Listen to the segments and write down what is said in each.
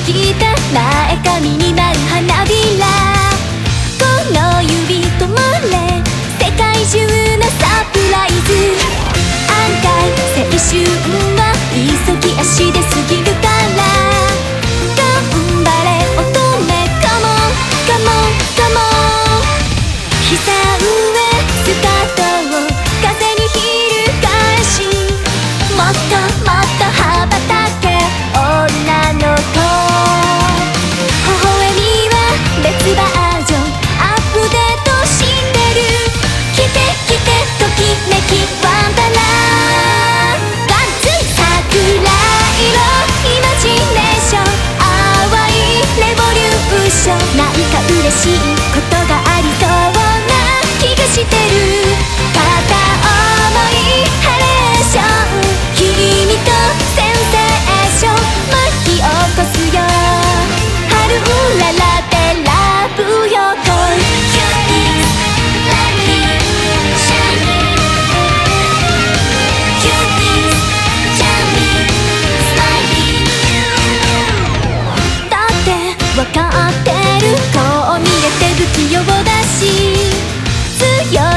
きた。前髪になる花火。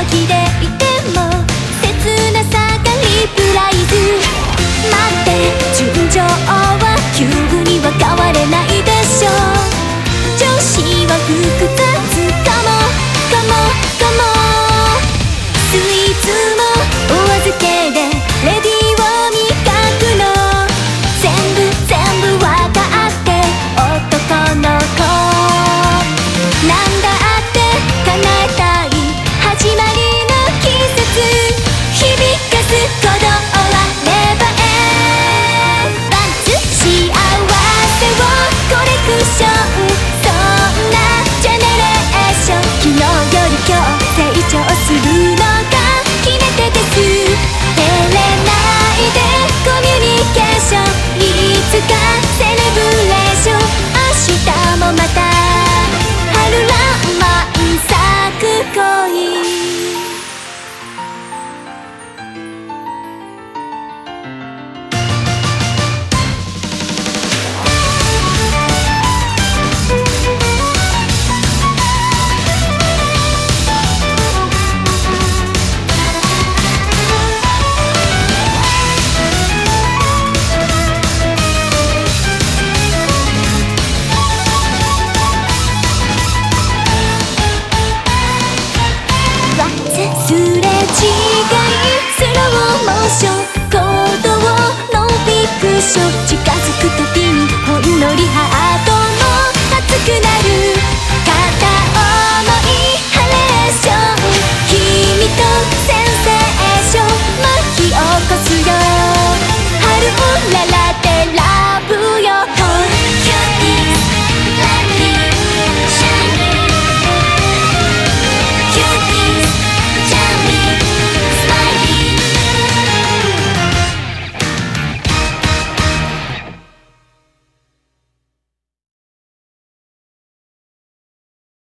いても切なさがリプライズ。待って順情。また so